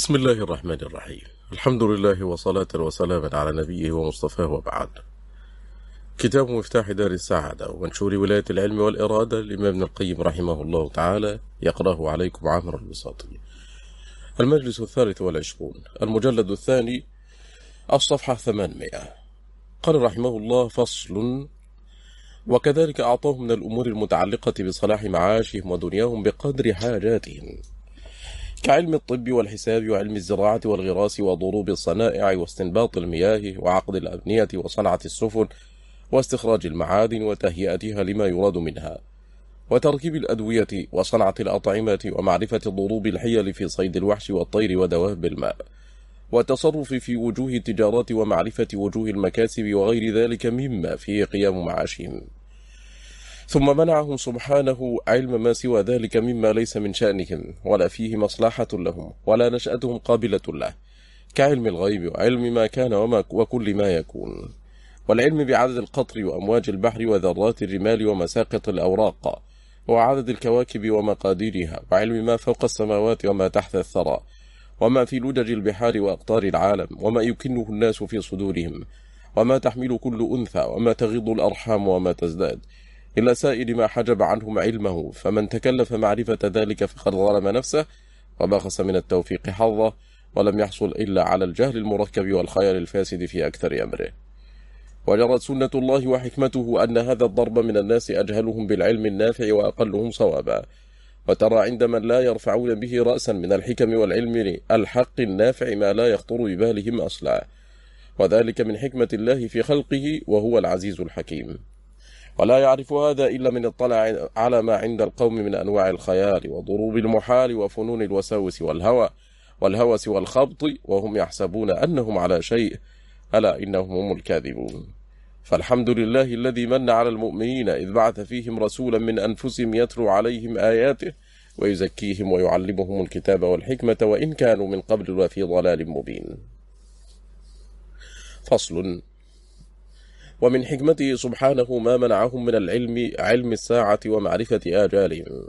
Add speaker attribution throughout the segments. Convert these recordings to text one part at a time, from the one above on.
Speaker 1: بسم الله الرحمن الرحيم. الحمد لله وصلاة وسلاما على نبيه ومصطفاه وبعد. كتاب مفتاح دار السعادة ومنشور ولاية العلم والإرادة للإمام ابن القيم رحمه الله تعالى يقرأه عليكم عامر البساطي. المجلس الثالث والعشرون. المجلد الثاني الصفحة ثمانمائة. قال رحمه الله فصل. وكذلك أعطاهم من الأمور المتعلقة بصلاح معاشهم ودنياهم بقدر حاجاتهم. كعلم الطب والحساب وعلم الزراعة والغراس وضروب الصنائع واستنباط المياه وعقد الأبنية وصنعة السفن واستخراج المعادن وتهيئتها لما يراد منها. وتركيب الأدوية وصنعة الأطعمة ومعرفة ضروب الحيل في صيد الوحش والطير ودواب الماء. والتصرف في وجوه التجارات ومعرفة وجوه المكاسب وغير ذلك مما فيه قيام معاشهم. ثم منعهم سبحانه علم ما سوى ذلك مما ليس من شأنهم ولا فيه مصلحة لهم ولا نشأتهم قابلة له كعلم الغيب وعلم ما كان وما وكل ما يكون والعلم بعدد القطر وأمواج البحر وذرات الرمال ومساقط الأوراق وعدد الكواكب ومقاديرها وعلم ما فوق السماوات وما تحت الثرى وما في لجج البحار وأقطار العالم وما يكنه الناس في صدورهم وما تحمل كل أنثى وما تغض الأرحام وما تزداد. إلى سائر ما حجب عنهم علمه فمن تكلف معرفة ذلك فقد ظلم نفسه وبخس من التوفيق حظه ولم يحصل إلا على الجهل المركب والخيال الفاسد في أكثر أمره. وجرت سنة الله وحكمته أن هذا الضرب من الناس أجهلهم بالعلم النافع وأقلهم صوابا. وترى عند من لا يرفعون به رأسا من الحكم والعلم الحق النافع ما لا يخطر ببالهم أصلا. وذلك من حكمة الله في خلقه وهو العزيز الحكيم. ولا يعرف هذا إلا من اطلع على ما عند القوم من أنواع الخيال وضروب المحال وفنون الوساوس والهوى والهوس والخبط وهم يحسبون أنهم على شيء ألا إنهم هم الكاذبون. فالحمد لله الذي من على المؤمنين إذ بعث فيهم رسولا من أنفسهم يتلو عليهم آياته ويزكيهم ويعلمهم الكتاب والحكمة وإن كانوا من قبل وفي ضلال مبين. فصل. ومن حكمته سبحانه ما منعهم من العلم علم الساعة ومعرفة آجالهم.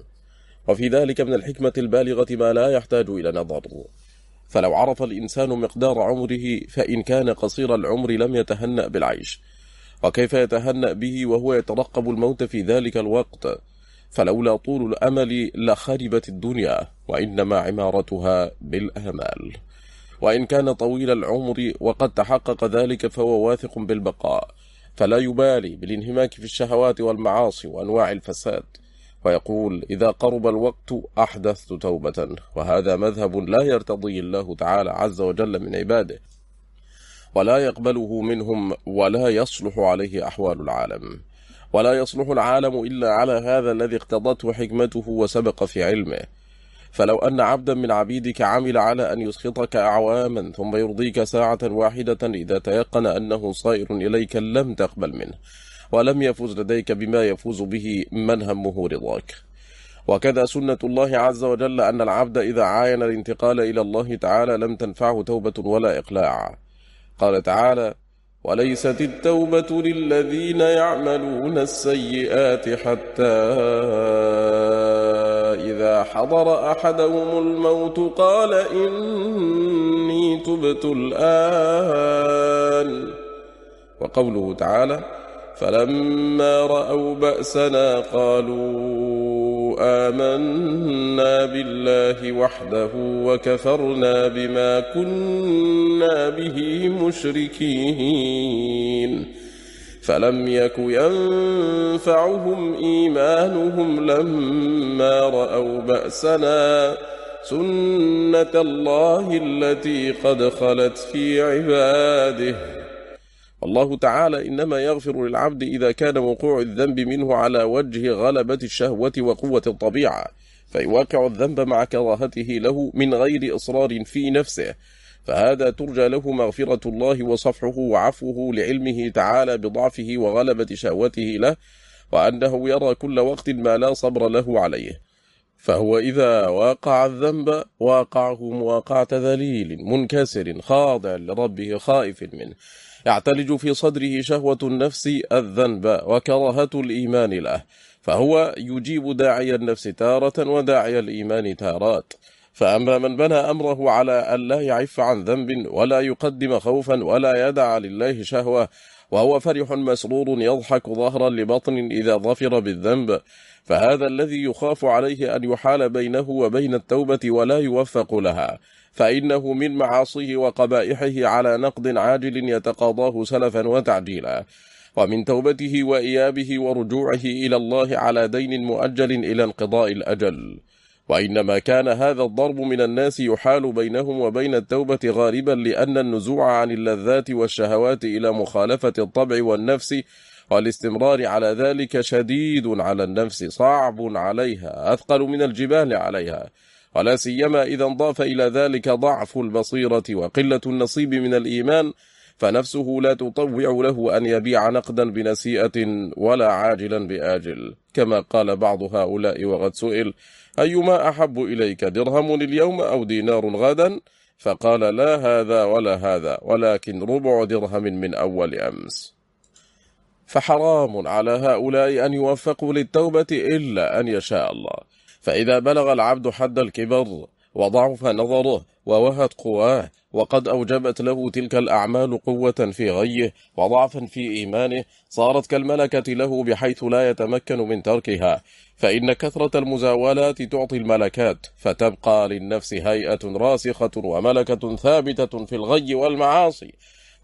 Speaker 1: وفي ذلك من الحكمة البالغة ما لا يحتاج إلى نظر. فلو عرف الإنسان مقدار عمره فإن كان قصير العمر لم يتهنأ بالعيش. وكيف يتهنأ به وهو يترقب الموت في ذلك الوقت؟ فلولا طول الأمل لخربت الدنيا وإنما عمارتها بالآمال وإن كان طويل العمر وقد تحقق ذلك فهو واثق بالبقاء. فلا يبالي بالانهماك في الشهوات والمعاصي وأنواع الفساد. ويقول إذا قرب الوقت أحدثت توبة وهذا مذهب لا يرتضي الله تعالى عز وجل من عباده ولا يقبله منهم ولا يصلح عليه أحوال العالم. ولا يصلح العالم إلا على هذا الذي اقتضته حكمته وسبق في علمه. فلو أن عبدا من عبيدك عمل على أن يسخطك أعواما ثم يرضيك ساعة واحدة إذا تيقن أنه صائر إليك لم تقبل منه ولم يفوز لديك بما يفوز به من همه رضاك. وكذا سنة الله عز وجل أن العبد إذا عاين الانتقال إلى الله تعالى لم تنفعه توبة ولا إقلاع. قال تعالى وليست التوبة للذين يعملون السيئات حتى إذا حضر أحدهم الموت قال إني تبت الآن. وقوله تعالى فلما رأوا بأسنا قالوا آمنا بالله وحده وكفرنا بما كنا به مشركين. فلم يك ينفعهم إيمانهم لما رأوا بأسنا سنة الله التي قد خلت في عباده الله تعالى إنما يغفر للعبد إذا كان وقوع الذنب منه على وجه غلبة الشهوة وقوة الطبيعة فيواقع الذنب مع كراهته له من غير إصرار في نفسه فهذا ترجى له مغفرة الله وصفحه وعفوه لعلمه تعالى بضعفه وغلبة شهوته له وأنه يرى كل وقت ما لا صبر له عليه. فهو إذا واقع الذنب واقعه مواقعة ذليل منكسر خاضع لربه خائف منه. يعتلج في صدره شهوة النفس الذنب وكراهة الإيمان له. فهو يجيب داعي النفس تارة وداعي الإيمان تارات. فأما من بنى أمره على أن لا يعف عن ذنب ولا يقدم خوفا ولا يدع لله شهوة وهو فرح مسرور يضحك ظهرا لبطن إذا ظفر بالذنب فهذا الذي يخاف عليه أن يحال بينه وبين التوبة ولا يوفق لها فإنه من معاصيه وقبائحه على نقد عاجل يتقاضاه سلفا وتعجيلا ومن توبته وإيابه ورجوعه إلى الله على دين مؤجل إلى انقضاء الأجل. وإنما كان هذا الضرب من الناس يحال بينهم وبين التوبة غالبا لأن النزوع عن اللذات والشهوات إلى مخالفة الطبع والنفس والاستمرار على ذلك شديد على النفس صعب عليها أثقل من الجبال عليها. ولا سيما إذا انضاف إلى ذلك ضعف البصيرة وقلة النصيب من الإيمان فنفسه لا تطوع له أن يبيع نقدا بنسيئة ولا عاجلا بآجل. كما قال بعض هؤلاء وقد سئل أيما أحب إليك درهم اليوم أو دينار غدا؟ فقال لا هذا ولا هذا ولكن ربع درهم من أول أمس. فحرام على هؤلاء أن يوفقوا للتوبة إلا أن يشاء الله. فإذا بلغ العبد حد الكبر وضعف نظره ووهت قواه وقد أوجبت له تلك الأعمال قوة في غيه وضعفا في إيمانه صارت كالملكة له بحيث لا يتمكن من تركها. فإن كثرة المزاولات تعطي الملكات فتبقى للنفس هيئة راسخة وملكة ثابتة في الغي والمعاصي.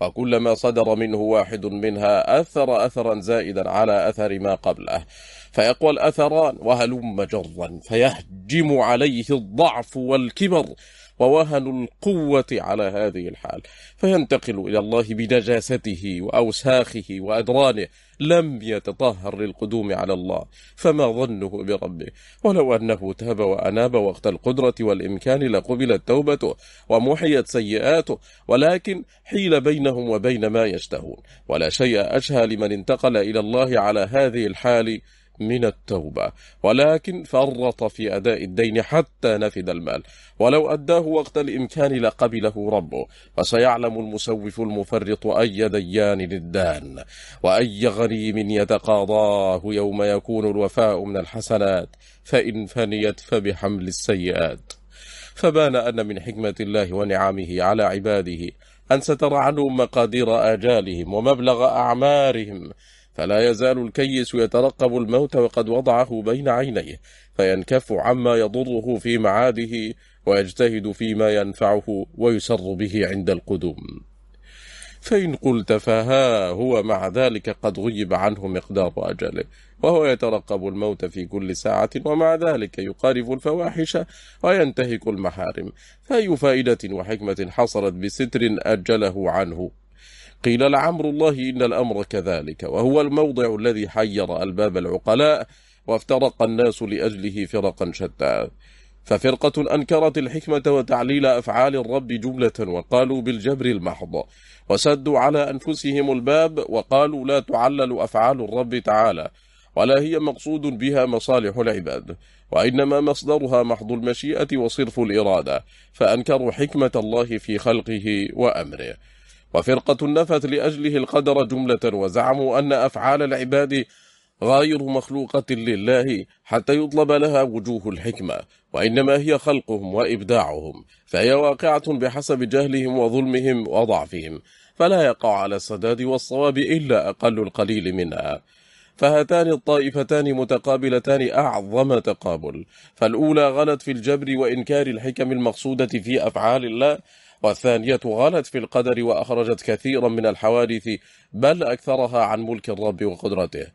Speaker 1: وكلما صدر منه واحد منها أثر أثرا زائدا على أثر ما قبله. فيقوى الأثران وهلم جرا فيهجم عليه الضعف والكبر. ووهن القوة على هذه الحال. فينتقل إلى الله بنجاسته وأوساخه وأدرانه لم يتطهر للقدوم على الله. فما ظنه بربه؟ ولو أنه تاب وأناب وقت القدرة والإمكان لقبلت توبته ومحيت سيئاته ولكن حيل بينهم وبين ما يشتهون. ولا شيء أشهى لمن انتقل إلى الله على هذه الحال من التوبة. ولكن فرط في أداء الدين حتى نفد المال. ولو أداه وقت الإمكان لقبله ربه. فسيعلم المسوف المفرط أي ديان للدان. وأي غريم يتقاضاه يوم يكون الوفاء من الحسنات. فإن فنيت فبحمل السيئات. فبان أن من حكمة الله ونعمه على عباده أن ستر عنهم مقادير آجالهم ومبلغ أعمارهم. فلا يزال الكيس يترقب الموت وقد وضعه بين عينيه فينكف عما يضره في معاده ويجتهد فيما ينفعه ويسر به عند القدوم. فإن قلت فها هو مع ذلك قد غيب عنه مقدار أجله وهو يترقب الموت في كل ساعة ومع ذلك يقارف الفواحش وينتهك المحارم. فأي فائدة وحكمة حصلت بستر أجله عنه؟ قيل لعمر الله إن الأمر كذلك وهو الموضع الذي حير ألباب العقلاء وافترق الناس لأجله فرقا شتى. ففرقة أنكرت الحكمة وتعليل أفعال الرب جملة وقالوا بالجبر المحض وسدوا على أنفسهم الباب وقالوا لا تعلل أفعال الرب تعالى ولا هي مقصود بها مصالح العباد وإنما مصدرها محض المشيئة وصرف الإرادة فأنكروا حكمة الله في خلقه وأمره. وفرقة نفت لأجله القدر جملة وزعموا أن أفعال العباد غير مخلوقة لله حتى يطلب لها وجوه الحكمة وإنما هي خلقهم وإبداعهم فهي واقعة بحسب جهلهم وظلمهم وضعفهم فلا يقع على السداد والصواب إلا أقل القليل منها. فهاتان الطائفتان متقابلتان أعظم تقابل فالأولى غلت في الجبر وإنكار الحكم المقصودة في أفعال الله والثانية غلت في القدر وأخرجت كثيرا من الحوادث بل أكثرها عن ملك الرب وقدرته.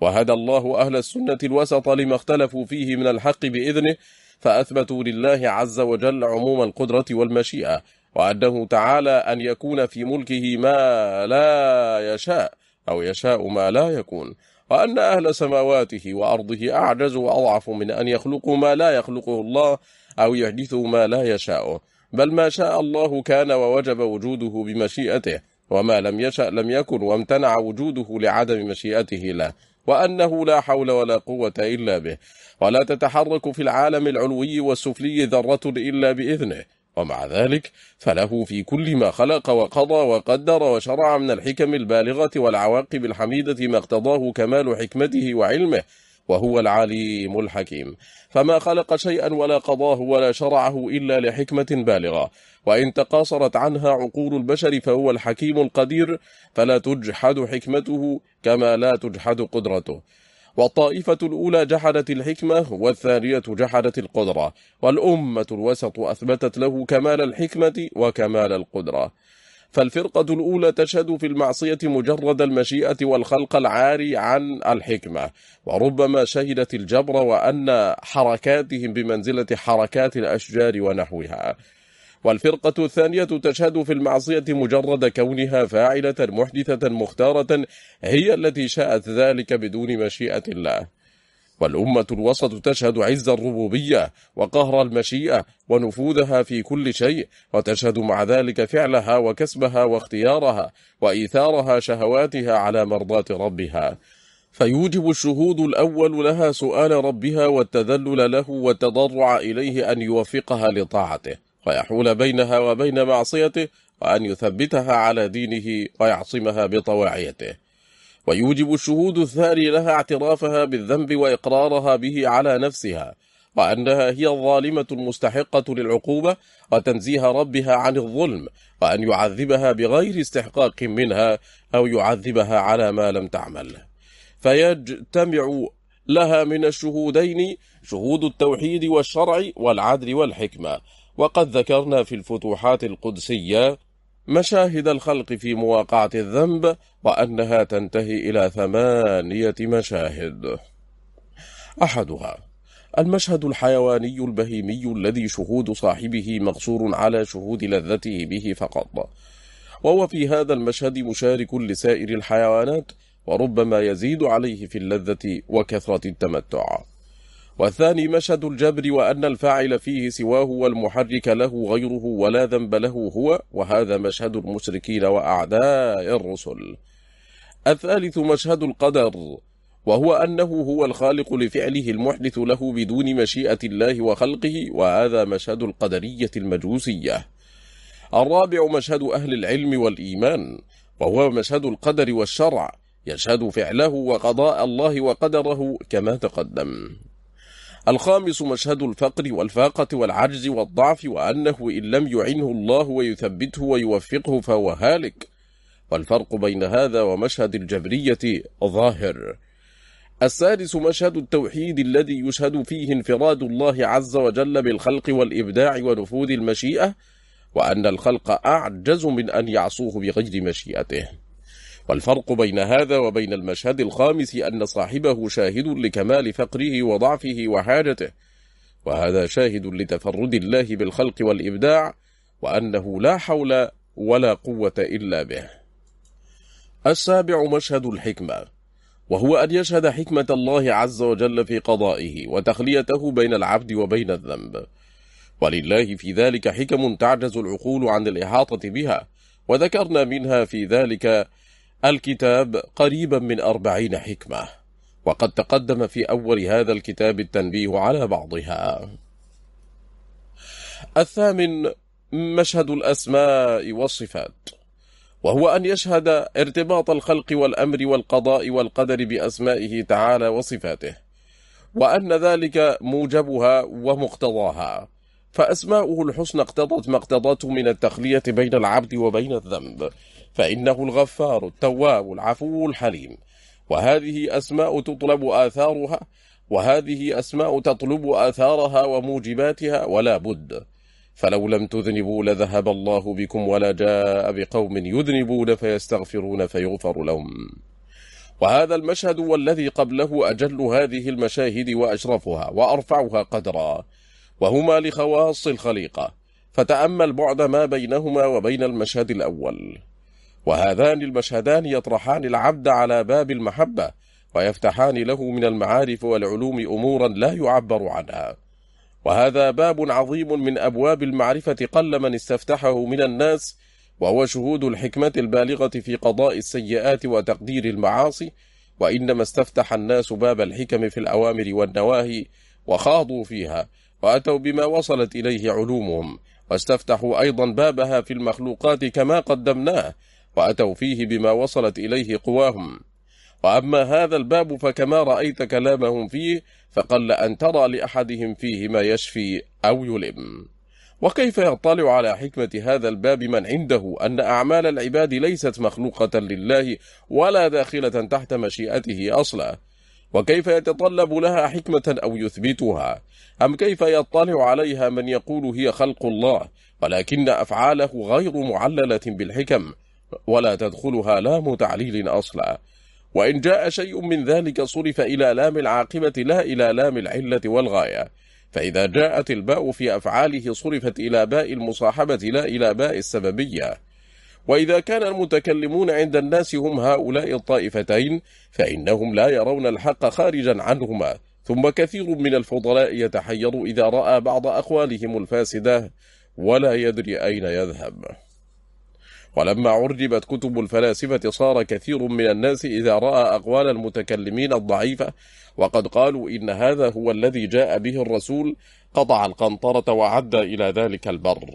Speaker 1: وهدى الله أهل السنة الوسط لما اختلفوا فيه من الحق بإذنه فأثبتوا لله عز وجل عموم القدرة والمشيئة وأنه تعالى أن يكون في ملكه ما لا يشاء أو يشاء ما لا يكون. وأن أهل سماواته وأرضه أعجز وأضعف من أن يخلقوا ما لا يخلقه الله أو يحدثوا ما لا يشاءه. بل ما شاء الله كان ووجب وجوده بمشيئته وما لم يشأ لم يكن وامتنع وجوده لعدم مشيئته له وأنه لا حول ولا قوة إلا به. ولا تتحرك في العالم العلوي والسفلي ذرة إلا بإذنه. ومع ذلك فله في كل ما خلق وقضى وقدر وشرع من الحكم البالغة والعواقب الحميدة ما اقتضاه كمال حكمته وعلمه. وهو العليم الحكيم. فما خلق شيئا ولا قضاه ولا شرعه إلا لحكمة بالغة. وإن تقاصرت عنها عقول البشر فهو الحكيم القدير فلا تجحد حكمته كما لا تجحد قدرته. والطائفة الأولى جحدت الحكمة والثانية جحدت القدرة. والأمة الوسط أثبتت له كمال الحكمة وكمال القدرة. فالفرقة الأولى تشهد في المعصية مجرد المشيئة والخلق العاري عن الحكمة. وربما شهدت الجبر وأن حركاتهم بمنزلة حركات الأشجار ونحوها. والفرقة الثانية تشهد في المعصية مجرد كونها فاعلة محدثة مختارة هي التي شاءت ذلك بدون مشيئة الله. والأمة الوسط تشهد عز الربوبية وقهر المشيئة ونفوذها في كل شيء وتشهد مع ذلك فعلها وكسبها واختيارها وإيثارها شهواتها على مرضاة ربها. فيوجب الشهود الأول لها سؤال ربها والتذلل له والتضرع إليه أن يوفقها لطاعته ويحول بينها وبين معصيته وأن يثبتها على دينه ويعصمها بطواعيته. ويوجب الشهود الثاني لها اعترافها بالذنب وإقرارها به على نفسها وأنها هي الظالمة المستحقة للعقوبة وتنزيه ربها عن الظلم وأن يعذبها بغير استحقاق منها أو يعذبها على ما لم تعمل. فيجتمع لها من الشهودين شهود التوحيد والشرع والعدل والحكمة وقد ذكرنا في الفتوحات القدسية مشاهد الخلق في مواقعة الذنب وأنها تنتهي إلى ثمانية مشاهد. أحدها المشهد الحيواني البهيمي الذي شهود صاحبه مقصور على شهود لذته به فقط. وهو في هذا المشهد مشارك لسائر الحيوانات وربما يزيد عليه في اللذة وكثرة التمتع. والثاني مشهد الجبر وأن الفاعل فيه سواه والمحرك له غيره ولا ذنب له هو وهذا مشهد المشركين وأعداء الرسل. الثالث مشهد القدر وهو أنه هو الخالق لفعله المحدث له بدون مشيئة الله وخلقه وهذا مشهد القدرية المجوسية. الرابع مشهد أهل العلم والإيمان وهو مشهد القدر والشرع يشهد فعله وقضاء الله وقدره كما تقدم. الخامس مشهد الفقر والفاقة والعجز والضعف وأنه إن لم يعنه الله ويثبته ويوفقه فهو هالك. والفرق بين هذا ومشهد الجبرية ظاهر. السادس مشهد التوحيد الذي يشهد فيه انفراد الله عز وجل بالخلق والإبداع ونفوذ المشيئة وأن الخلق أعجز من أن يعصوه بغير مشيئته. والفرق بين هذا وبين المشهد الخامس أن صاحبه شاهد لكمال فقره وضعفه وحاجته وهذا شاهد لتفرد الله بالخلق والإبداع وأنه لا حول ولا قوة إلا به. السابع مشهد الحكمة وهو أن يشهد حكمة الله عز وجل في قضائه وتخليته بين العبد وبين الذنب. ولله في ذلك حكم تعجز العقول عن الإحاطة بها وذكرنا منها في ذلك الكتاب قريبا من أربعين حكمة وقد تقدم في أول هذا الكتاب التنبيه على بعضها. الثامن مشهد الأسماء والصفات وهو أن يشهد ارتباط الخلق والأمر والقضاء والقدر بأسمائه تعالى وصفاته وأن ذلك موجبها ومقتضاها فأسماؤه الحسنى اقتضت ما اقتضته من التخلية بين العبد وبين الذنب. فإنه الغفار التواب العفو الحليم. وهذه أسماء تطلب آثارها وهذه أسماء تطلب آثارها وموجباتها ولا بد. فلو لم تذنبوا لذهب الله بكم ولا جاء بقوم يذنبون فيستغفرون فيغفر لهم. وهذا المشهد والذي قبله أجل هذه المشاهد وأشرفها وأرفعها قدرا وهما لخواص الخليقة. فتأمل بعد ما بينهما وبين المشهد الأول. وهذان المشهدان يطرحان العبد على باب المحبة ويفتحان له من المعارف والعلوم أمورا لا يعبر عنها. وهذا باب عظيم من أبواب المعرفة قل من استفتحه من الناس وهو شهود الحكمة البالغة في قضاء السيئات وتقدير المعاصي وإنما استفتح الناس باب الحكم في الأوامر والنواهي وخاضوا فيها وأتوا بما وصلت إليه علومهم واستفتحوا أيضا بابها في المخلوقات كما قدمناه وأتوا فيه بما وصلت إليه قواهم. وأما هذا الباب فكما رأيت كلامهم فيه فقل أن ترى لأحدهم فيه ما يشفي أو يلم. وكيف يطلع على حكمة هذا الباب من عنده أن أعمال العباد ليست مخلوقة لله ولا داخلة تحت مشيئته أصلا؟ وكيف يتطلب لها حكمة أو يثبتها؟ أم كيف يطلع عليها من يقول هي خلق الله ولكن أفعاله غير معللة بالحكم؟ ولا تدخلها لام تعليل أصلا. وإن جاء شيء من ذلك صرف إلى لام العاقبة لا إلى لام العلة والغاية. فإذا جاءت الباء في أفعاله صرفت إلى باء المصاحبة لا إلى باء السببية. وإذا كان المتكلمون عند الناس هم هؤلاء الطائفتين فإنهم لا يرون الحق خارجا عنهما. ثم كثير من الفضلاء يتحير إذا رأى بعض أقوالهم الفاسدة ولا يدري أين يذهب. ولما عرجبت كتب الفلاسفة صار كثير من الناس إذا رأى أقوال المتكلمين الضعيفة وقد قالوا إن هذا هو الذي جاء به الرسول قطع القنطرة وعد إلى ذلك البر.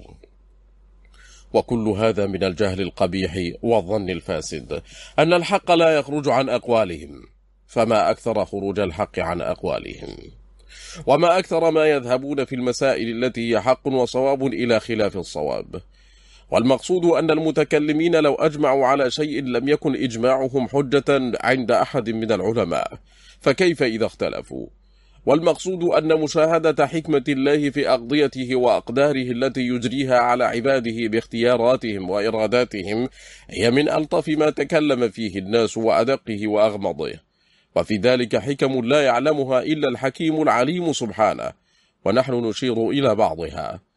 Speaker 1: وكل هذا من الجهل القبيح والظن الفاسد أن الحق لا يخرج عن أقوالهم فما أكثر خروج الحق عن أقوالهم. وما أكثر ما يذهبون في المسائل التي هي حق وصواب إلى خلاف الصواب. والمقصود أن المتكلمين لو أجمعوا على شيء لم يكن إجماعهم حجة عند أحد من العلماء فكيف إذا اختلفوا؟ والمقصود أن مشاهدة حكمة الله في أقضيته وأقداره التي يجريها على عباده باختياراتهم وإراداتهم هي من ألطف ما تكلم فيه الناس وأدقه وأغمضه. وفي ذلك حكم لا يعلمها إلا الحكيم العليم سبحانه ونحن نشير إلى بعضها.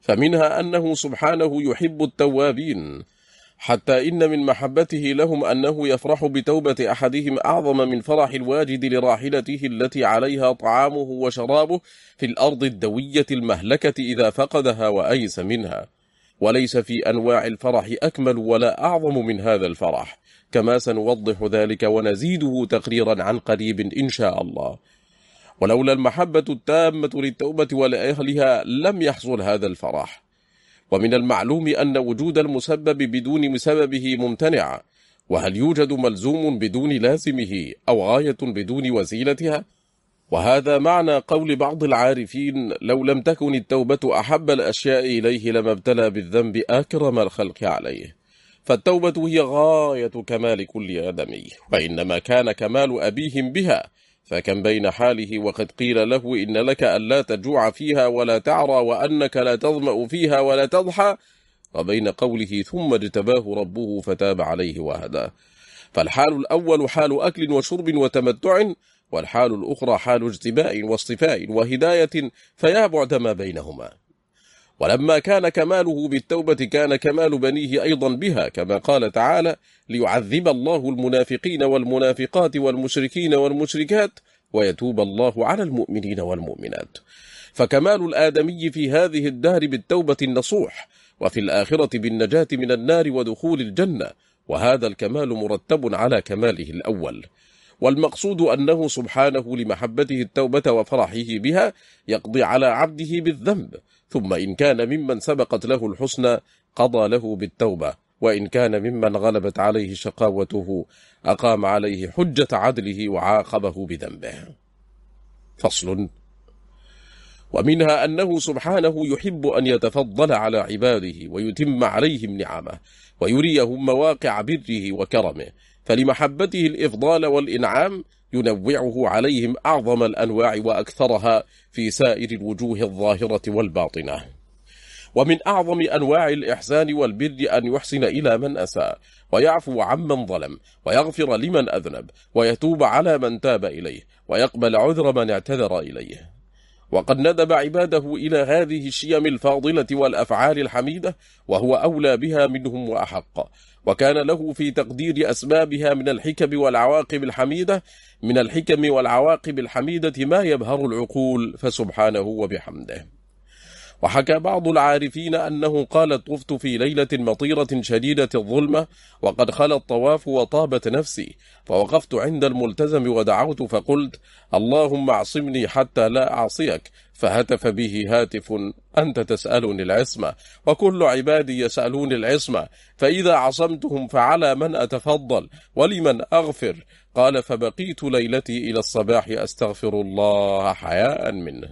Speaker 1: فمنها أنه سبحانه يحب التوابين حتى إن من محبته لهم أنه يفرح بتوبة أحدهم أعظم من فرح الواجد لراحلته التي عليها طعامه وشرابه في الأرض الدوية المهلكة إذا فقدها وأيس منها. وليس في أنواع الفرح أكمل ولا أعظم من هذا الفرح كما سنوضح ذلك ونزيده تقريرا عن قريب إن شاء الله. ولولا المحبة التامة للتوبة ولأهلها لم يحصل هذا الفرح. ومن المعلوم أن وجود المسبب بدون سببه ممتنع. وهل يوجد ملزوم بدون لازمه أو غاية بدون وسيلتها؟ وهذا معنى قول بعض العارفين لو لم تكن التوبة أحب الأشياء إليه لما ابتلى بالذنب أكرم الخلق عليه. فالتوبة هي غاية كمال كل آدمي. وإنما كان كمال أبيهم بها. فكم بين حاله وقد قيل له إن لك ألا تجوع فيها ولا تعرى وأنك لا تظمأ فيها ولا تضحى وبين قوله ثم اجتباه ربه فتاب عليه وهداه فالحال الأول حال أكل وشرب وتمتع والحال الأخرى حال اجتباء واصطفاء وهداية فيا بعد ما بينهما. ولما كان كماله بالتوبة كان كمال بنيه أيضا بها كما قال تعالى ليعذب الله المنافقين والمنافقات والمشركين والمشركات ويتوب الله على المؤمنين والمؤمنات. فكمال الآدمي في هذه الدار بالتوبة النصوح وفي الآخرة بالنجاة من النار ودخول الجنة وهذا الكمال مرتب على كماله الأول. والمقصود أنه سبحانه لمحبته التوبة وفرحه بها يقضي على عبده بالذنب ثم إن كان ممن سبقت له الحسنى قضى له بالتوبة وإن كان ممن غلبت عليه شقاوته أقام عليه حجة عدله وعاقبه بذنبه. فصل. ومنها أنه سبحانه يحب أن يتفضل على عباده ويتم عليهم نعمه ويريهم مواقع بره وكرمه فلمحبته الإفضال والإنعام ينوعه عليهم أعظم الأنواع وأكثرها في سائر الوجوه الظاهرة والباطنة. ومن أعظم أنواع الإحسان والبر أن يحسن إلى من أساء ويعفو عمن ظلم ويغفر لمن أذنب ويتوب على من تاب إليه ويقبل عذر من اعتذر إليه. وقد ندب عباده إلى هذه الشيم الفاضلة والأفعال الحميدة وهو أولى بها منهم وأحق. وكان له في تقدير أسبابها من الحكم والعواقب الحميدة من الحكم والعواقب الحميدة ما يبهر العقول فسبحانه وبحمده. وحكى بعض العارفين أنه قال طفت في ليلة مطيرة شديدة الظلمة وقد خل الطواف وطابت نفسي فوقفت عند الملتزم ودعوت فقلت اللهم اعصمني حتى لا أعصيك فهتف به هاتف أنت تسألني العصمة وكل عبادي يسألون العصمة فإذا عصمتهم فعلى من أتفضل ولمن أغفر؟ قال فبقيت ليلتي إلى الصباح أستغفر الله حياء منه.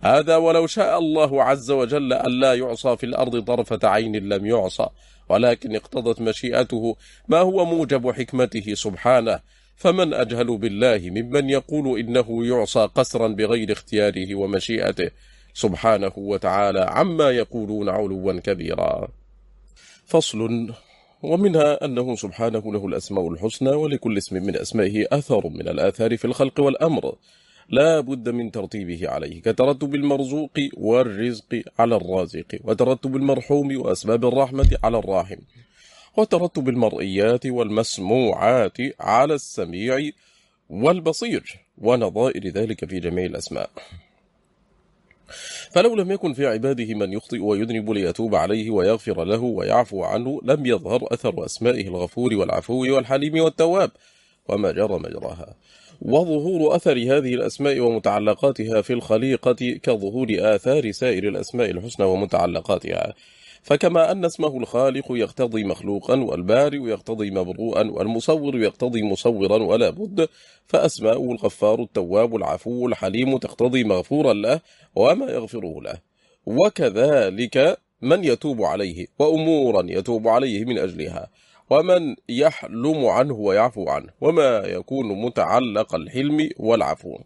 Speaker 1: هذا ولو شاء الله عز وجل أن لا يعصى في الأرض طرفة عين لم يعصى ولكن اقتضت مشيئته ما هو موجب حكمته سبحانه. فمن أجهل بالله ممن يقول إنه يعصى قسرا بغير اختياره ومشيئته سبحانه وتعالى عما يقولون علوا كبيرا. فصل. ومنها أنه سبحانه له الأسماء الحسنى ولكل اسم من أسمائه أثر من الآثار في الخلق والأمر. لا بد من ترتيبه عليه كترتب المرزوق والرزق على الرازق وترتب المرحوم وأسباب الرحمة على الراحم وترتب المرئيات والمسموعات على السميع والبصير ونظائر ذلك في جميع الأسماء. فلو لم يكن في عباده من يخطئ ويذنب ليتوب عليه ويغفر له ويعفو عنه لم يظهر أثر أسمائه الغفور والعفو والحليم والتواب وما جرى مجراها وظهور أثر هذه الأسماء ومتعلقاتها في الخليقة كظهور آثار سائر الأسماء الحسنى ومتعلقاتها. فكما أن اسمه الخالق يقتضي مخلوقا والبارئ يقتضي مبروءا والمصور يقتضي مصورا ولا بد فأسماء الغفار التواب العفو الحليم تقتضي مغفورا له وما يغفره له. وكذلك من يتوب عليه وأمورا يتوب عليه من أجلها. ومن يحلم عنه ويعفو عنه وما يكون متعلق الحلم والعفو.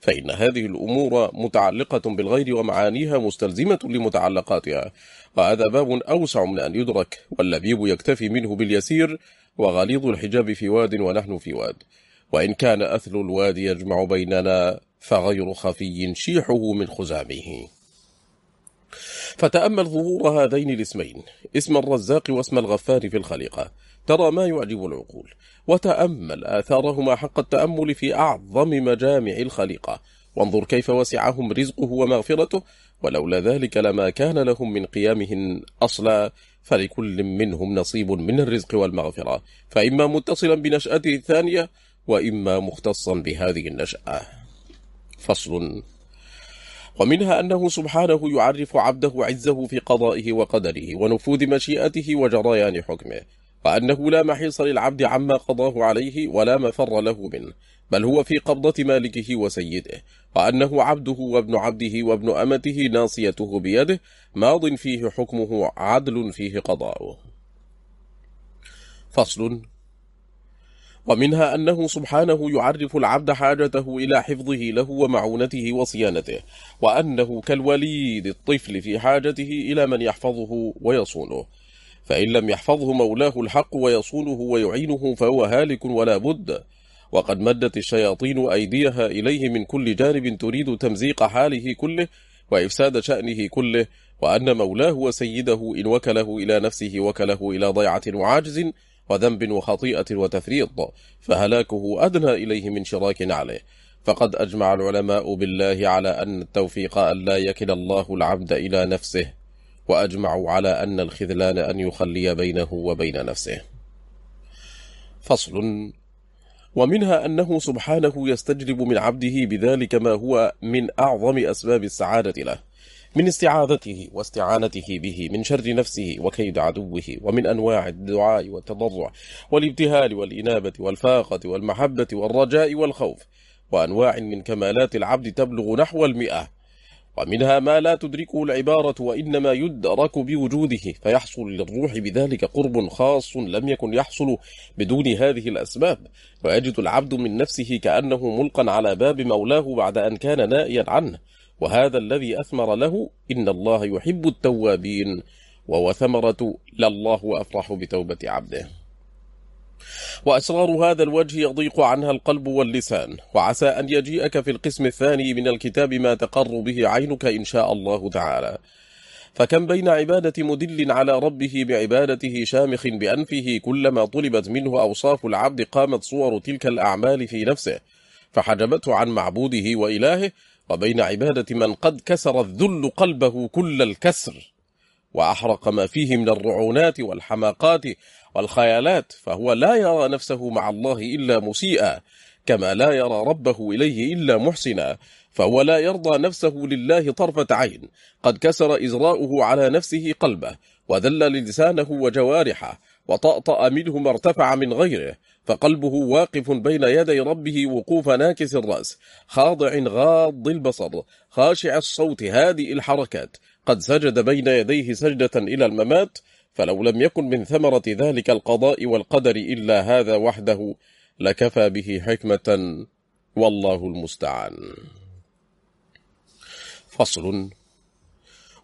Speaker 1: فإن هذه الأمور متعلقة بالغير ومعانيها مستلزمة لمتعلقاتها وهذا باب أوسع من أن يدرك واللبيب يكتفي منه باليسير وغليظ الحجاب في واد ونحن في واد. وإن كان أثل الواد يجمع بيننا فغير خفي شيحه من خزامه. فتأمل ظهور هذين الاسمين. اسم الرزاق واسم الغفار في الخليقة. ترى ما يعجب العقول. وتأمل آثارهما حق التأمل في أعظم مجامع الخليقة. وانظر كيف وسعهم رزقه ومغفرته. ولولا ذلك لما كان لهم من قيامهن أصلا. فلكل منهم نصيب من الرزق والمغفرة. فإما متصلا بنشأته الثانية وإما مختصا بهذه النشأة. فصل. ومنها أنه سبحانه يعرف عبده عزه في قضائه وقدره ونفوذ مشيئته وجريان حكمه وأنه لا محيص للعبد عما قضاه عليه ولا مفر له منه بل هو في قبضة مالكه وسيده وأنه عبده وابن عبده وابن أمته ناصيته بيده ماض فيه حكمه عدل فيه قضاؤه. فصل ومنها أنه سبحانه يعرف العبد حاجته إلى حفظه له ومعونته وصيانته وأنه كالوليد الطفل في حاجته إلى من يحفظه ويصونه. فإن لم يحفظه مولاه الحق ويصونه ويعينه فهو هالك ولا بد. وقد مدت الشياطين أيديها إليه من كل جانب تريد تمزيق حاله كله وإفساد شأنه كله وأن مولاه وسيده إن وكله إلى نفسه وكله إلى ضيعة وعاجز وذنب وخطيئة وتفريط فهلاكه أدنى إليه من شراك عليه فقد أجمع العلماء بالله على أن التوفيق أن لا يكل الله العبد إلى نفسه وأجمعوا على أن الخذلان أن يخلي بينه وبين نفسه. فصل. ومنها أنه سبحانه يستجلب من عبده بذلك ما هو من أعظم أسباب السعادة له. من استعاذته واستعانته به من شر نفسه وكيد عدوه ومن أنواع الدعاء والتضرع والابتهال والإنابة والفاقة والمحبة والرجاء والخوف وأنواع من كمالات العبد تبلغ نحو المئة. ومنها ما لا تدركه العبارة وإنما يدرك بوجوده فيحصل للروح بذلك قرب خاص لم يكن يحصل بدون هذه الأسباب. ويجد العبد من نفسه كأنه ملقا على باب مولاه بعد أن كان نائيا عنه. وهذا الذي أثمر له إن الله يحب التوابين وهو ثمرة لله أفرح بتوبة عبده. وأسرار هذا الوجه يضيق عنها القلب واللسان وعسى أن يجيئك في القسم الثاني من الكتاب ما تقر به عينك إن شاء الله تعالى. فكم بين عبادة مدل على ربه بعبادته شامخ بأنفه كلما طلبت منه أوصاف العبد قامت صور تلك الأعمال في نفسه فحجبته عن معبوده وإلهه وبين عبادة من قد كسر الذل قلبه كل الكسر وأحرق ما فيه من الرعونات والحماقات والخيالات فهو لا يرى نفسه مع الله إلا مسيئا كما لا يرى ربه إليه إلا محسنا فهو لا يرضى نفسه لله طرفة عين قد كسر إزراؤه على نفسه قلبه وذل لسانه وجوارحه وطأطأ منه ما ارتفع من غيره فقلبه واقف بين يدي ربه وقوف ناكس الرأس خاضع غاض البصر خاشع الصوت هادئ الحركات. قد سجد بين يديه سجدة إلى الممات فلو لم يكن من ثمرة ذلك القضاء والقدر إلا هذا وحده لكفى به حكمة والله المستعان. فصل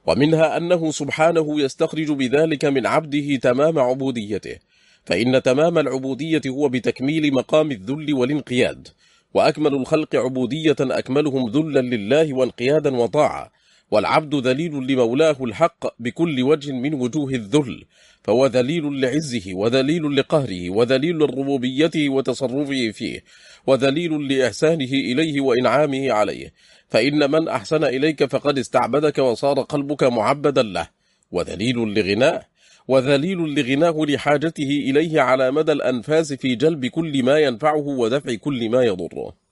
Speaker 1: ومنها أنه سبحانه يستخرج بذلك من عبده تمام عبوديته فإن تمام العبودية هو بتكميل مقام الذل والانقياد وأكمل الخلق عبودية أكملهم ذلا لله وانقيادا وطاعة والعبد ذليل لمولاه الحق بكل وجه من وجوه الذل فهو ذليل لعزه وذليل لقهره وذليل لربوبيته وتصرفه فيه وذليل لإحسانه إليه وإنعامه عليه. فإن من أحسن إليك فقد استعبدك وصار قلبك معبدا له. وذليل لغناه وذليل لغناه لحاجته إليه على مدى الأنفاس في جلب كل ما ينفعه ودفع كل ما يضره.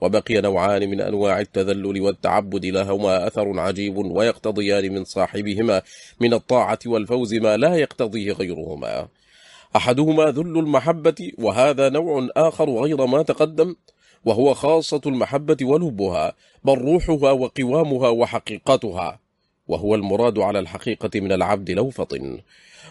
Speaker 1: وبقي نوعان من أنواع التذلل والتعبد لهما أثر عجيب ويقتضيان من صاحبهما من الطاعة والفوز ما لا يقتضيه غيرهما. أحدهما ذل المحبة وهذا نوع آخر غير ما تقدم وهو خاصة المحبة ولبها بل روحها وقوامها وحقيقتها وهو المراد على الحقيقة من العبد لو فطن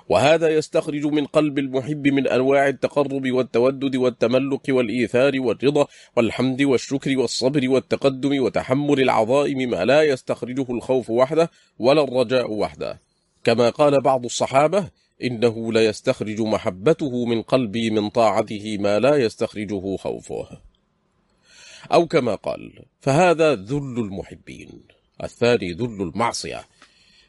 Speaker 1: وهذا يستخرج من قلب المحب من أنواع التقرب والتودد والتملق والإيثار والرضا والحمد والشكر والصبر والتقدم وتحمل العظائم ما لا يستخرجه الخوف وحده ولا الرجاء وحده. كما قال بعض الصحابة إنه لا يستخرج محبته من قلبي من طاعته ما لا يستخرجه خوفه. أو كما قال فهذا ذل المحبين. الثاني ذل المعصية.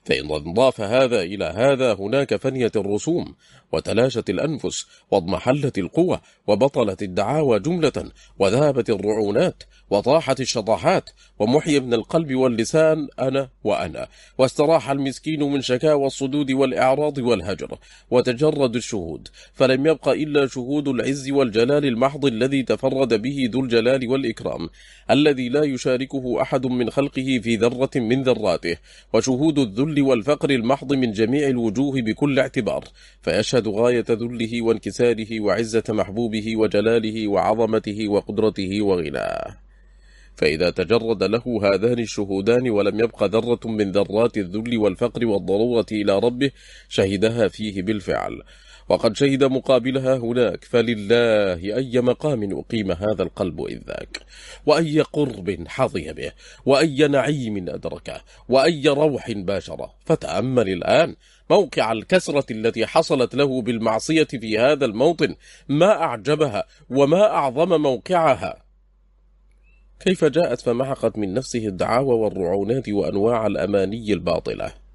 Speaker 1: فإن انضاف هذا إلى هذا هناك فنية الرسوم وتلاشت الأنفس واضمحلت القوة وبطلت الدعاوى جملة وذهبت الرعونات وطاحت الشطاحات ومحي من القلب واللسان أنا وأنا واستراح المسكين من شكاوى الصدود والإعراض والهجر وتجرد الشهود فلم يبق إلا شهود العز والجلال المحض الذي تفرد به ذو الجلال والإكرام الذي لا يشاركه أحد من خلقه في ذرة من ذراته وشهود الذل والفقر المحض من جميع الوجوه بكل اعتبار فيشهد غاية ذله وانكساره وعزة محبوبه وجلاله وعظمته وقدرته وغناه. فإذا تجرد له هذان الشهودان ولم يبق ذرة من ذرات الذل والفقر والضرورة إلى ربه شهدها فيه بالفعل. وقد شهد مقابلها هناك فلله أي مقام أقيم هذا القلب إذ ذاك. وأي قرب حظي به وأي نعيم أدركه وأي روح باشره. فتأمل الآن موقع الكسرة التي حصلت له بالمعصية في هذا الموطن ما أعجبها وما أعظم موقعها. كيف جاءت فمحقت من نفسه الدعاوى والرعونات وأنواع الأماني الباطلة.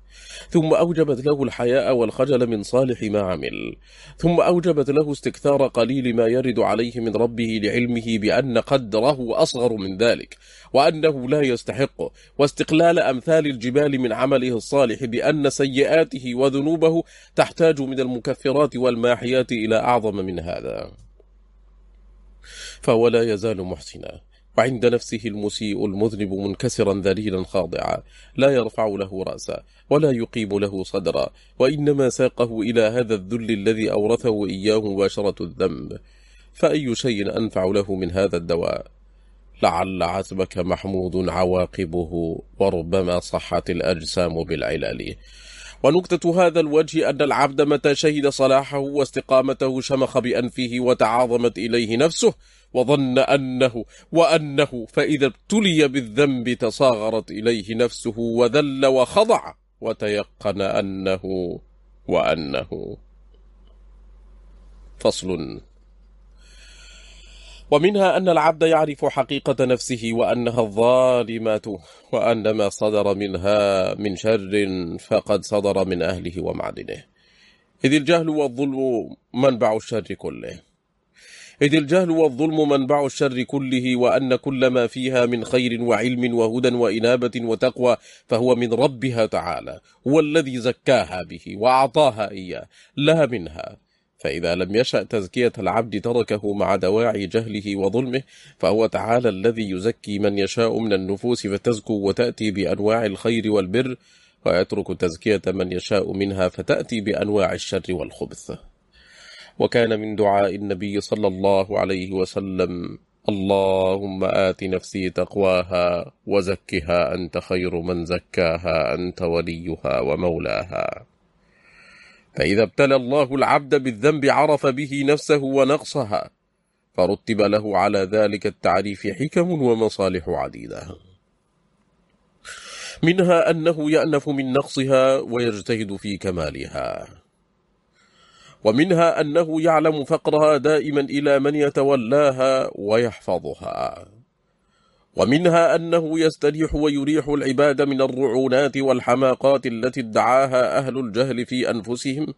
Speaker 1: ثم أوجبت له الحياء والخجل من صالح ما عمل. ثم أوجبت له استكثار قليل ما يرد عليه من ربه لعلمه بأن قدره أصغر من ذلك وأنه لا يستحق. واستقلال أمثال الجبال من عمله الصالح بأن سيئاته وذنوبه تحتاج من المكفرات والماحيات إلى أعظم من هذا. فهو لا يزال محسنا. وعند نفسه المسيء المذنب منكسرا ذليلا خاضعا لا يرفع له رأسا ولا يقيم له صدرا وإنما ساقه إلى هذا الذل الذي أورثه إياه مباشرة الذنب. فأي شيء أنفع له من هذا الدواء؟ لعل عتبك محمود عواقبه وربما صحت الأجسام بالعلال. ونكتة هذا الوجه أن العبد متى شهد صلاحه واستقامته شمخ بأنفه وتعاظمت إليه نفسه وظن أنه وأنه فإذا ابتلي بالذنب تصاغرت إليه نفسه وذل وخضع وتيقن أنه وأنه. فصل. ومنها أن العبد يعرف حقيقة نفسه وأنها الظالمة وأن ما صدر منها من شر فقد صدر من أهله ومعدنه. إذ الجهل والظلم منبع الشر كله. إذ الجهل والظلم منبع الشر كله وأن كل ما فيها من خير وعلم وهدى وإنابة وتقوى فهو من ربها تعالى هو الذي زكاها به وأعطاها إياه لها منها. فإذا لم يشأ تزكية العبد تركه مع دواعي جهله وظلمه فهو تعالى الذي يزكي من يشاء من النفوس فتزكو وتأتي بأنواع الخير والبر ويترك تزكية من يشاء منها فتأتي بأنواع الشر والخبث. وكان من دعاء النبي صلى الله عليه وسلم اللهم آت نفسي تقواها وزكها أنت خير من زكاها أنت وليها ومولاها. فإذا ابتلى الله العبد بالذنب عرف به نفسه ونقصها فرتب له على ذلك التعريف حكم ومصالح عديدة. منها أنه يأنف من نقصها ويجتهد في كمالها. ومنها أنه يعلم فقرها دائما إلى من يتولاها ويحفظها. ومنها أنه يستريح ويريح العباد من الرعونات والحماقات التي ادعاها أهل الجهل في أنفسهم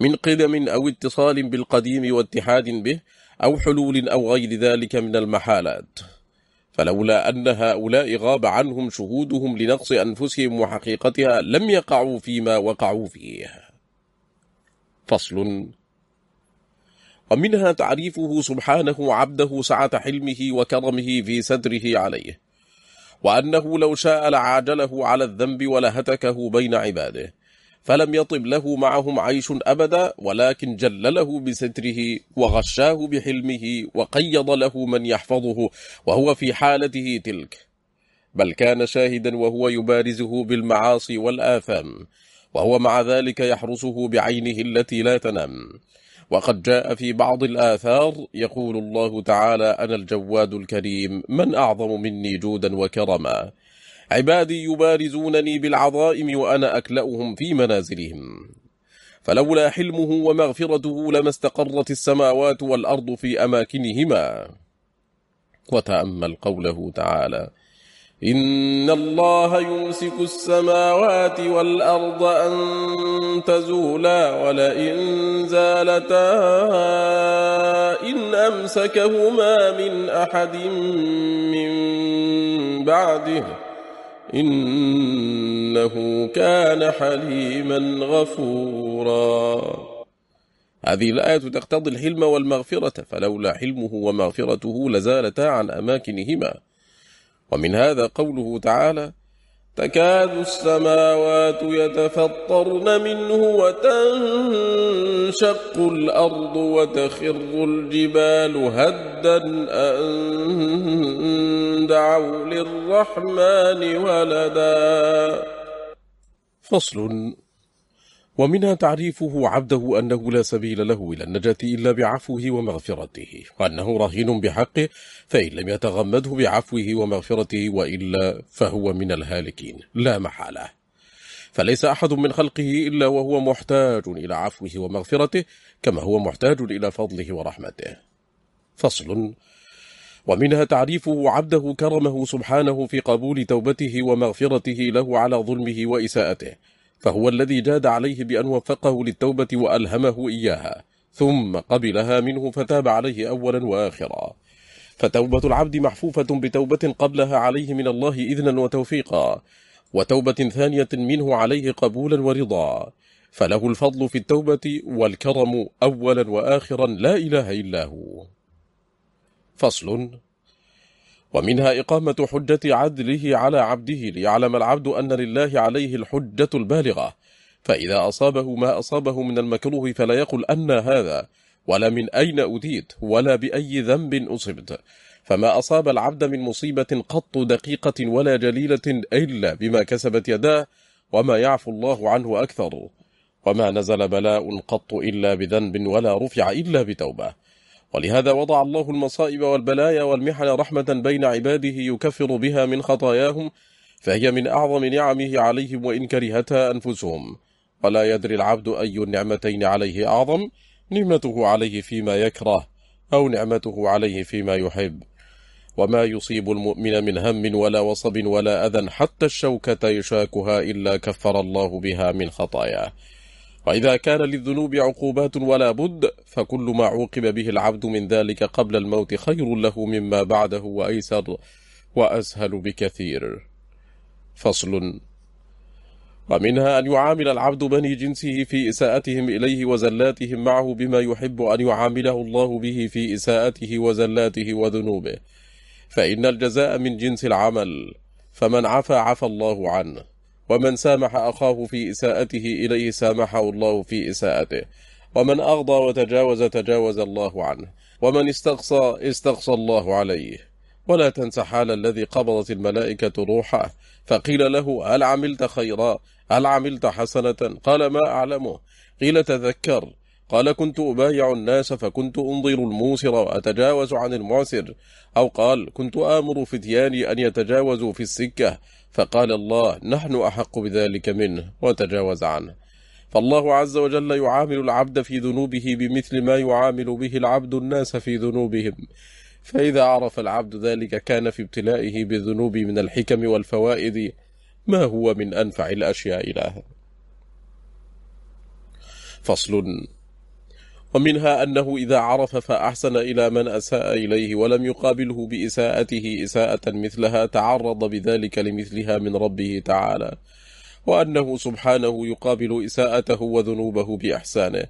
Speaker 1: من قدم أو اتصال بالقديم واتحاد به أو حلول أو غير ذلك من المحالات. فلولا أن هؤلاء غاب عنهم شهودهم لنقص أنفسهم وحقيقتها لم يقعوا فيما وقعوا فيه. فصل ومنها تعريفه سبحانه عبده سعة حلمه وكرمه في ستره عليه وأنه لو شاء لعاجله على الذنب ولهتكه بين عباده فلم يطب له معهم عيش أبدا ولكن جلله بستره وغشاه بحلمه وقيض له من يحفظه وهو في حالته تلك. بل كان شاهدا وهو يبارزه بالمعاصي والآثام وهو مع ذلك يحرسه بعينه التي لا تنام. وقد جاء في بعض الآثار يقول الله تعالى أنا الجواد الكريم من أعظم مني جودا وكرما. عبادي يبارزونني بالعظائم وأنا أكلأهم في منازلهم. فلولا حلمه ومغفرته لما استقرت السماوات والأرض في أماكنهما. وتأمل قوله تعالى إن الله يمسك السماوات والأرض أن تزولا ولئن زالتا إن أمسكهما من أحد من بعده إنه كان حليما غفورا. هذه الآية تقتضي الحلم والمغفرة فلولا حلمه ومغفرته لزالتا عن أماكنهما. ومن هذا قوله تعالى تكاد السماوات يتفطرن منه وتنشق الأرض وتخر الجبال هدا أن دعوا للرحمن ولدا. فصل ومنها تعريفه عبده أنه لا سبيل له إلى النجاة إلا بعفوه ومغفرته وأنه رهين بحقه فإن لم يتغمده بعفوه ومغفرته وإلا فهو من الهالكين لا محالة. فليس أحد من خلقه إلا وهو محتاج إلى عفوه ومغفرته كما هو محتاج إلى فضله ورحمته. فصل. ومنها تعريفه عبده كرمه سبحانه في قبول توبته ومغفرته له على ظلمه وإساءته. فهو الذي جاد عليه بأن وفقه للتوبة وألهمه إياها ثم قبلها منه فتاب عليه أولا وآخرا. فتوبة العبد محفوفة بتوبة قبلها عليه من الله إذنا وتوفيقا وتوبة ثانية منه عليه قبولا ورضا. فله الفضل في التوبة والكرم أولا وآخرا لا إله إلا هو. فصل. ومنها إقامة حجة عدله على عبده ليعلم العبد أن لله عليه الحجة البالغة فإذا أصابه ما أصابه من المكروه فلا يقل أن هذا ولا من أين أتيت ولا بأي ذنب أصبت فما أصاب العبد من مصيبة قط دقيقة ولا جليلة إلا بما كسبت يداه وما يعفو الله عنه أكثر وما نزل بلاء قط إلا بذنب ولا رفع إلا بتوبة. ولهذا وضع الله المصائب والبلايا والمحن رحمة بين عباده يكفر بها من خطاياهم فهي من أعظم نعمه عليهم وإن كرهتها أنفسهم. ولا يدري العبد أي النعمتين عليه أعظم نعمته عليه فيما يكره أو نعمته عليه فيما يحب. وما يصيب المؤمن من هم ولا وصب ولا أذى حتى الشوكة يشاكها إلا كفر الله بها من خطاياه. وإذا كان للذنوب عقوبات ولا بد فكل ما عوقب به العبد من ذلك قبل الموت خير له مما بعده وأيسر وأسهل بكثير. فصل. ومنها أن يعامل العبد بني جنسه في إساءتهم إليه وزلاتهم معه بما يحب أن يعامله الله به في إساءته وزلاته وذنوبه. فإن الجزاء من جنس العمل فمن عفى عفى الله عنه. ومن سامح أخاه في إساءته إليه سامحه الله في إساءته. ومن أغضى وتجاوز تجاوز الله عنه. ومن استقصى استقصى الله عليه. ولا تنس حال الذي قبضت الملائكة روحه. فقيل له هل عملت خيرا؟ هل عملت حسنة؟ قال ما أعلمه قيل تذكر. قال كنت أبايع الناس فكنت أنظر الموسر وأتجاوز عن المعسر. أو قال كنت آمر فتياني أن يتجاوزوا في السكة. فقال الله نحن أحق بذلك منه وتجاوز عنه. فالله عز وجل يعامل العبد في ذنوبه بمثل ما يعامل به العبد الناس في ذنوبهم. فإذا عرف العبد ذلك كان في ابتلائه بالذنوب من الحكم والفوائد ما هو من أنفع الأشياء له فصل ومنها أنه إذا عرف فأحسن إلى من أساء إليه ولم يقابله بإساءته إساءة مثلها تعرض بذلك لمثلها من ربه تعالى. وأنه سبحانه يقابل إساءته وذنوبه بإحسانه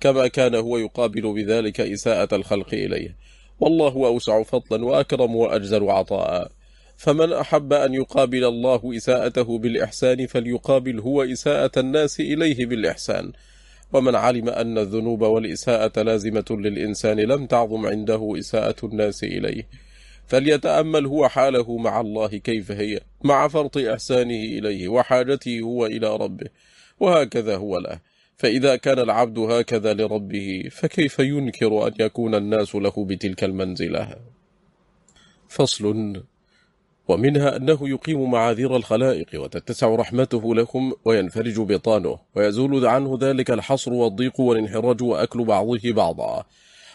Speaker 1: كما كان هو يقابل بذلك إساءة الخلق إليه. والله أوسع فضلا وأكرم وأجزل عطاء. فمن أحب أن يقابل الله إساءته بالإحسان فليقابل هو إساءة الناس إليه بالإحسان. ومن علم أن الذنوب والإساءة لازمة للإنسان لم تعظم عنده إساءة الناس إليه. فليتأمل هو حاله مع الله كيف هي مع فرط إحسانه إليه وحاجته هو إلى ربه وهكذا هو له. فإذا كان العبد هكذا لربه فكيف ينكر أن يكون الناس له بتلك المنزلة؟ فصل. ومنها أنه يقيم معاذير الخلائق وتتسع رحمته لهم وينفرج بطانه ويزول عنه ذلك الحصر والضيق والانحراج وأكل بعضه بعضا.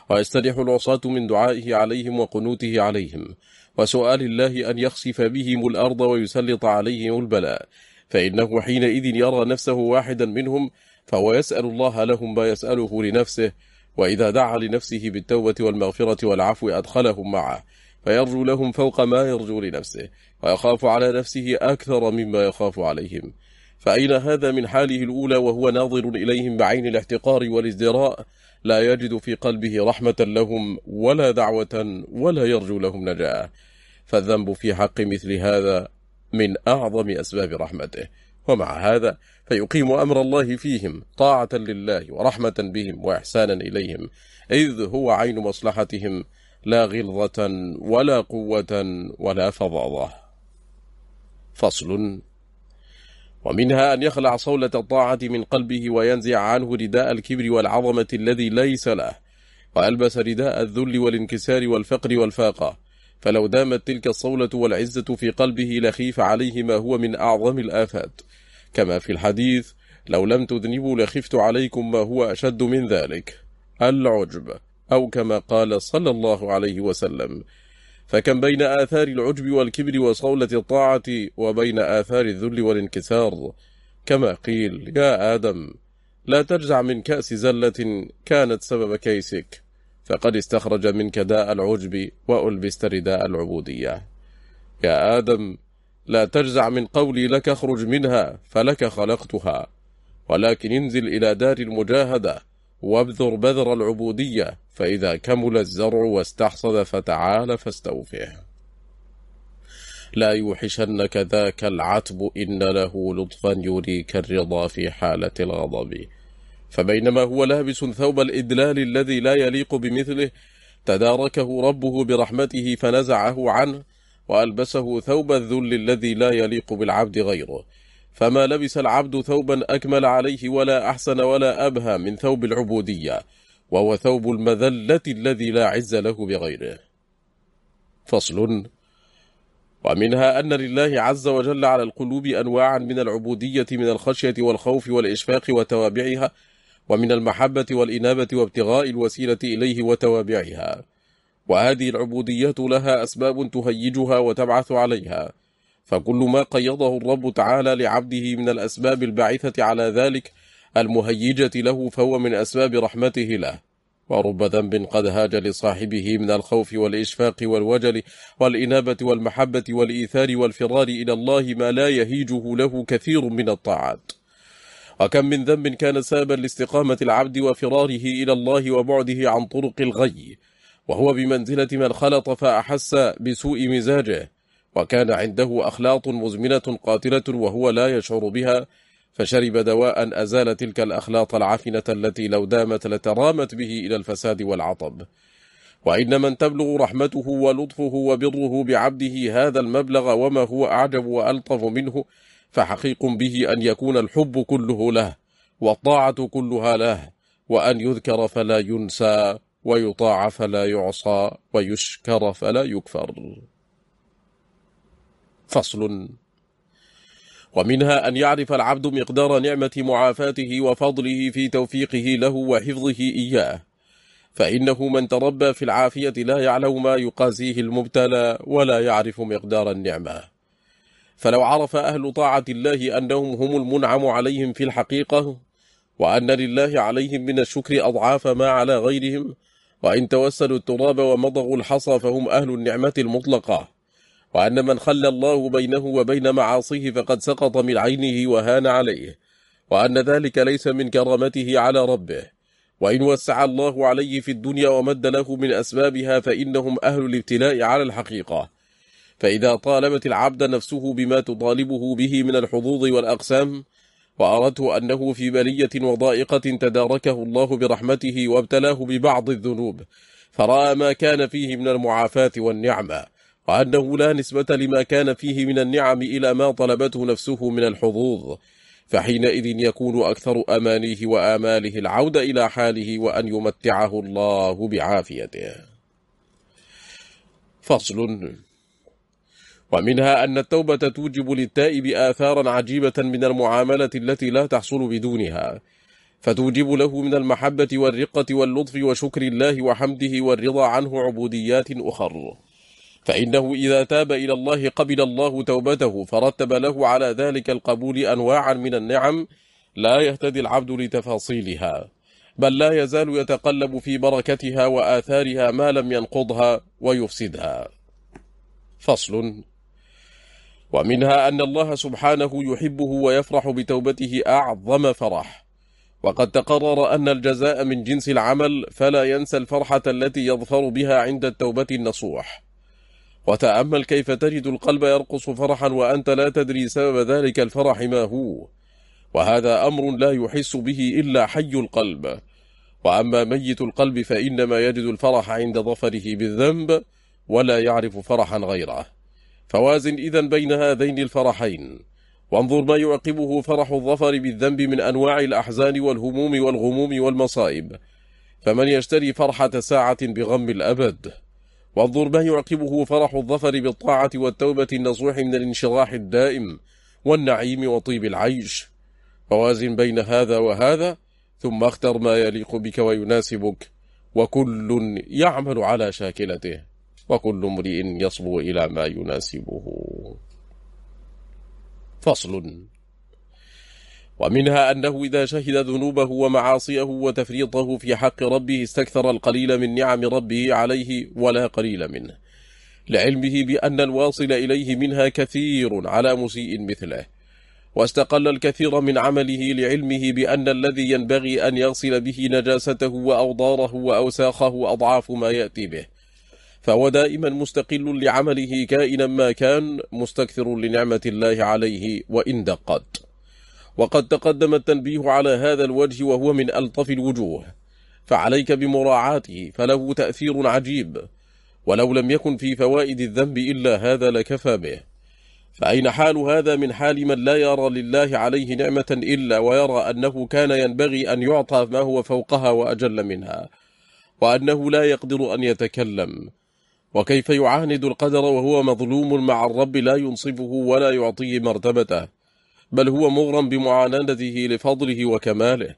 Speaker 1: ويستريح العصاة من دعائه عليهم وقنوته عليهم. وسؤال الله أن يخسف بهم الأرض ويسلط عليهم البلاء. فإنه حينئذ يرى نفسه واحدا منهم فهو يسأل الله لهم ما يسأله لنفسه. وإذا دعا لنفسه بالتوبة والمغفرة والعفو أدخلهم معه. فيرجو لهم فوق ما يرجو لنفسه ويخاف على نفسه أكثر مما يخاف عليهم. فأين هذا من حاله الأولى وهو ناظر إليهم بعين الاحتقار والازدراء؟ لا يجد في قلبه رحمة لهم ولا دعوة ولا يرجو لهم نجاة. فالذنب في حق مثل هذا من أعظم أسباب رحمته. ومع هذا فيقيم أمر الله فيهم طاعة لله ورحمة بهم وإحسانا إليهم إذ هو عين مصلحتهم. لا غلظة ولا قوة ولا فظاظة فصل. ومنها أن يخلع صولة الطاعة من قلبه وينزع عنه رداء الكبر والعظمة الذي ليس له وألبس رداء الذل والانكسار والفقر والفاقة. فلو دامت تلك الصولة والعزة في قلبه لخيف عليه ما هو من أعظم الآفات. كما في الحديث لو لم تذنبوا لخفت عليكم ما هو أشد من ذلك. العجب. أو كما قال صلى الله عليه وسلم. فكم بين آثار العجب والكبر وصولة الطاعة وبين آثار الذل والانكسار. كما قيل يا آدم لا ترجع من كأس زلة كانت سبب كيسك فقد استخرج منك داء العجب وألبست رداء العبودية. يا آدم لا تجزع من قولي لك اخرج منها فلك خلقتها. ولكن انزل إلى دار المجاهدة. وابذر بذر العبودية فإذا كمل الزرع واستحصد فتعال فاستوفه. لا يوحشنك ذاك العتب إن له لطفا يريك الرضا في حالة الغضب. فبينما هو لابس ثوب الإدلال الذي لا يليق بمثله تداركه ربه برحمته فنزعه عنه وألبسه ثوب الذل الذي لا يليق بالعبد غيره. فما لبس العبد ثوبا أكمل عليه ولا أحسن ولا أبهى من ثوب العبودية وهو ثوب المذلة الذي لا عز له بغيره. فصل. ومنها أن لله عز وجل على القلوب أنواعا من العبودية من الخشية والخوف والإشفاق وتوابعها ومن المحبة والإنابة وابتغاء الوسيلة إليه وتوابعها. وهذه العبودية لها أسباب تهيجها وتبعث عليها. فكل ما قيضه الرب تعالى لعبده من الأسباب الباعثة على ذلك المهيجة له فهو من أسباب رحمته له. ورب ذنب قد هاج لصاحبه من الخوف والإشفاق والوجل والإنابة والمحبة والإيثار والفرار إلى الله ما لا يهيجه له كثير من الطاعات. وكم من ذنب كان سابا لاستقامة العبد وفراره إلى الله وبعده عن طرق الغي وهو بمنزلة من خلط فأحس بسوء مزاجه وكان عنده أخلاط مزمنة قاتلة وهو لا يشعر بها فشرب دواء أزال تلك الأخلاط العفنة التي لو دامت لترامت به إلى الفساد والعطب. وإن من تبلغ رحمته ولطفه وبره بعبده هذا المبلغ وما هو أعجب وألطف منه فحقيق به أن يكون الحب كله له والطاعة كلها له وأن يذكر فلا ينسى ويطاع فلا يعصى ويشكر فلا يكفر. فصل. ومنها أن يعرف العبد مقدار نعمة معافاته وفضله في توفيقه له وحفظه إياه. فإنه من تربى في العافية لا يعلم ما يقاسيه المبتلى ولا يعرف مقدار النعمة. فلو عرف أهل طاعة الله أنهم هم المنعم عليهم في الحقيقة وأن لله عليهم من الشكر أضعاف ما على غيرهم وإن توسلوا التراب ومضغوا الحصى فهم أهل النعمة المطلقة. وأن من خلى الله بينه وبين معاصيه فقد سقط من عينه وهان عليه وأن ذلك ليس من كرامته على ربه. وإن وسع الله عليه في الدنيا ومد له من أسبابها فإنهم أهل الابتلاء على الحقيقة. فإذا طالبت العبد نفسه بما تطالبه به من الحظوظ والأقسام وأردت أنه في بلية وضائقة تداركه الله برحمته وابتلاه ببعض الذنوب فرأى ما كان فيه من المعافاة والنعمة. وأنه لا نسبة لما كان فيه من النعم إلى ما طلبته نفسه من الحظوظ فحينئذ يكون أكثر أمانيه وآماله العودة إلى حاله وأن يمتعه الله بعافيته. فصل. ومنها أن التوبة توجب للتائب آثارا عجيبة من المعاملة التي لا تحصل بدونها فتوجب له من المحبة والرقة واللطف وشكر الله وحمده والرضا عنه عبوديات أخر. فإنه إذا تاب إلى الله قبل الله توبته فرتب له على ذلك القبول أنواعا من النعم لا يهتدي العبد لتفاصيلها بل لا يزال يتقلب في بركتها وآثارها ما لم ينقضها ويفسدها. فصل. ومنها أن الله سبحانه يحبه ويفرح بتوبته أعظم فرح. وقد تقرر أن الجزاء من جنس العمل فلا ينسى الفرحة التي يظفر بها عند التوبة النصوح. وتأمل كيف تجد القلب يرقص فرحا وأنت لا تدري سبب ذلك الفرح ما هو. وهذا أمر لا يحس به إلا حي القلب. وأما ميت القلب فإنما يجد الفرح عند ظفره بالذنب ولا يعرف فرحا غيره. فوازن إذا بين هذين الفرحين. وانظر ما يعقبه فرح الظفر بالذنب من أنواع الأحزان والهموم والغموم والمصائب. فمن يشتري فرحة ساعة بغم الأبد؟ وانظر ما يعقبه فرح الظفر بالطاعة والتوبة النصوح من الانشراح الدائم والنعيم وطيب العيش. فوازن بين هذا وهذا ثم اختر ما يليق بك ويناسبك وكل يعمل على شاكلته وكل امرئ يصبو إلى ما يناسبه. فصل. ومنها أنه إذا شهد ذنوبه ومعاصيه وتفريطه في حق ربه استكثر القليل من نعم ربه عليه ولا قليل منه لعلمه بأن الواصل إليه منها كثير على مسيء مثله واستقل الكثير من عمله لعلمه بأن الذي ينبغي أن يغسل به نجاسته وأوضاره وأوساخه أضعاف ما يأتي به فهو دائما مستقل لعمله كائنا ما كان مستكثر لنعمة الله عليه وإن دقت. وقد تقدم التنبيه على هذا الوجه وهو من ألطف الوجوه فعليك بمراعاته فله تأثير عجيب ولو لم يكن في فوائد الذنب إلا هذا لكفى به. فأين حال هذا من حال من لا يرى لله عليه نعمة إلا ويرى أنه كان ينبغي أن يعطى ما هو فوقها وأجل منها وأنه لا يقدر أن يتكلم. وكيف يعاند القدر وهو مظلوم مع الرب لا ينصفه ولا يعطيه مرتبته. بل هو مغرم بمعاندته لفضله وكماله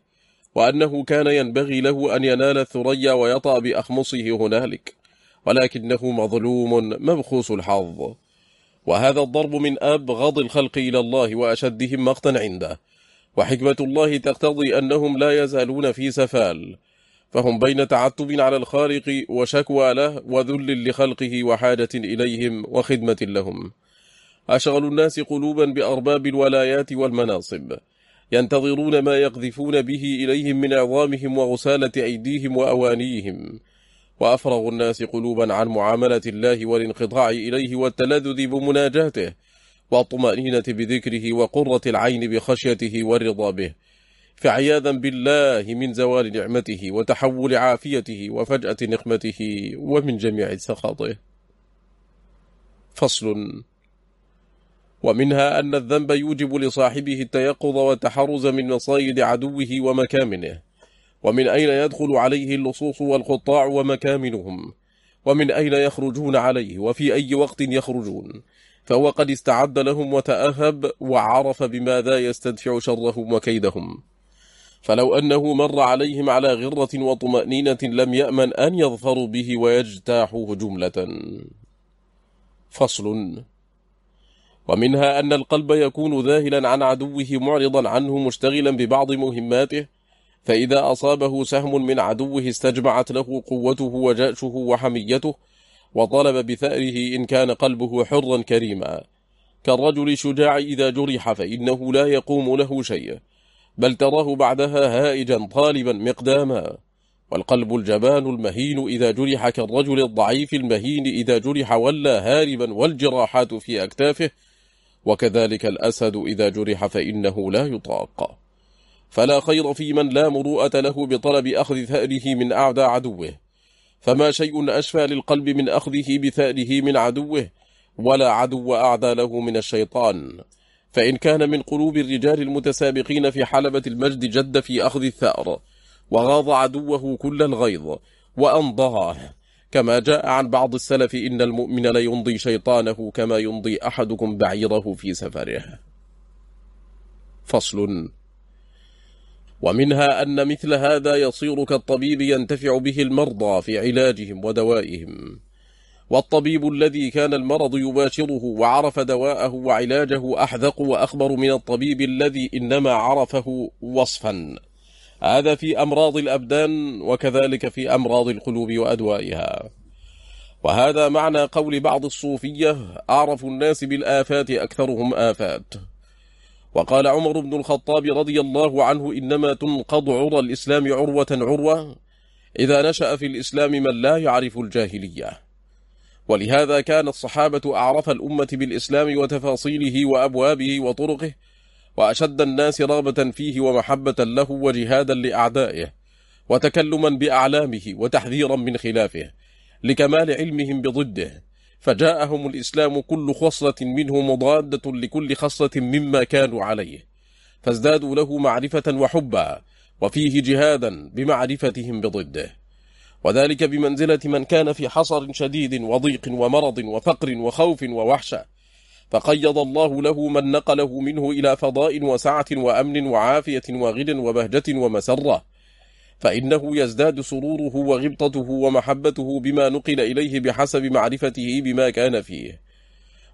Speaker 1: وأنه كان ينبغي له أن ينال الثريا ويطأ بأخمصه هنالك ولكنه مظلوم مبخوس الحظ. وهذا الضرب من أبغض الخلق إلى الله وأشدهم مقتا عنده. وحكمة الله تقتضي أنهم لا يزالون في سفال فهم بين تعتب على الخالق وشكوى له وذل لخلقه وحاجة إليهم وخدمة لهم. أشغل الناس قلوبا بأرباب الولايات والمناصب. ينتظرون ما يقذفون به إليهم من عظامهم وغسالة أيديهم وأوانيهم. وأفرغ الناس قلوبا عن معاملة الله والانقطاع إليه والتلذذ بمناجاته والطمأنينة بذكره وقرة العين بخشيته والرضا به. فعياذا بالله من زوال نعمته وتحول عافيته وفجأة نقمته ومن جميع سخطه. فصل. ومنها أن الذنب يوجب لصاحبه التيقظ والتحرز من مصايد عدوه ومكامنه. ومن أين يدخل عليه اللصوص والخطاع ومكامنهم؟ ومن أين يخرجون عليه؟ وفي أي وقت يخرجون؟ فهو قد استعد لهم وتأهب وعرف بماذا يستدفع شرهم وكيدهم. فلو أنه مر عليهم على غرة وطمأنينة لم يأمن أن يظفروا به ويجتاحوه جملة. فصل. ومنها أن القلب يكون ذاهلا عن عدوه معرضا عنه مشتغلا ببعض مهماته فإذا أصابه سهم من عدوه استجمعت له قوته وجأشه وحميته وطلب بثأره إن كان قلبه حرا كريما. كالرجل شجاع إذا جرح فإنه لا يقوم له شيء بل تراه بعدها هائجا طالبا مقداما. والقلب الجبان المهين إذا جرح كالرجل الضعيف المهين إذا جرح ولا هاربا والجراحات في أكتافه وكذلك الأسد إذا جرح فإنه لا يطاق. فلا خير في من لا مروءة له بطلب أخذ ثأره من أعدى عدوه. فما شيء أشفى للقلب من أخذه بثأره من عدوه ولا عدو أعدى له من الشيطان. فإن كان من قلوب الرجال المتسابقين في حلبة المجد جد في أخذ الثأر وغاض عدوه كل الغيظ وأنضاه كما جاء عن بعض السلف إن المؤمن لينضي شيطانه كما ينضي أحدكم بعيره في سفره. فصل. ومنها أن مثل هذا يصير كالطبيب ينتفع به المرضى في علاجهم ودوائهم. والطبيب الذي كان المرض يباشره وعرف دواءه وعلاجه أحذق وأخبر من الطبيب الذي إنما عرفه وصفا. هذا في أمراض الأبدان وكذلك في أمراض القلوب وأدوائها. وهذا معنى قول بعض الصوفية أعرف الناس بالآفات أكثرهم آفات. وقال عمر بن الخطاب رضي الله عنه إنما تنقض عرى الإسلام عروة عروة إذا نشأ في الإسلام من لا يعرف الجاهلية. ولهذا كان الصحابة أعرف الأمة بالإسلام وتفاصيله وأبوابه وطرقه وأشد الناس رغبة فيه ومحبة له وجهادا لأعدائه وتكلما بأعلامه وتحذيرا من خلافه لكمال علمهم بضده. فجاءهم الإسلام كل خصلة منه مضادة لكل خصلة مما كانوا عليه. فازدادوا له معرفة وحبا وفيه جهادا بمعرفتهم بضده. وذلك بمنزلة من كان في حصر شديد وضيق ومرض وفقر وخوف ووحشة. فقيض الله له من نقله منه إلى فضاء وسعة وأمن وعافية وغنى وبهجة ومسرة. فإنه يزداد سروره وغبطته ومحبته بما نقل إليه بحسب معرفته بما كان فيه.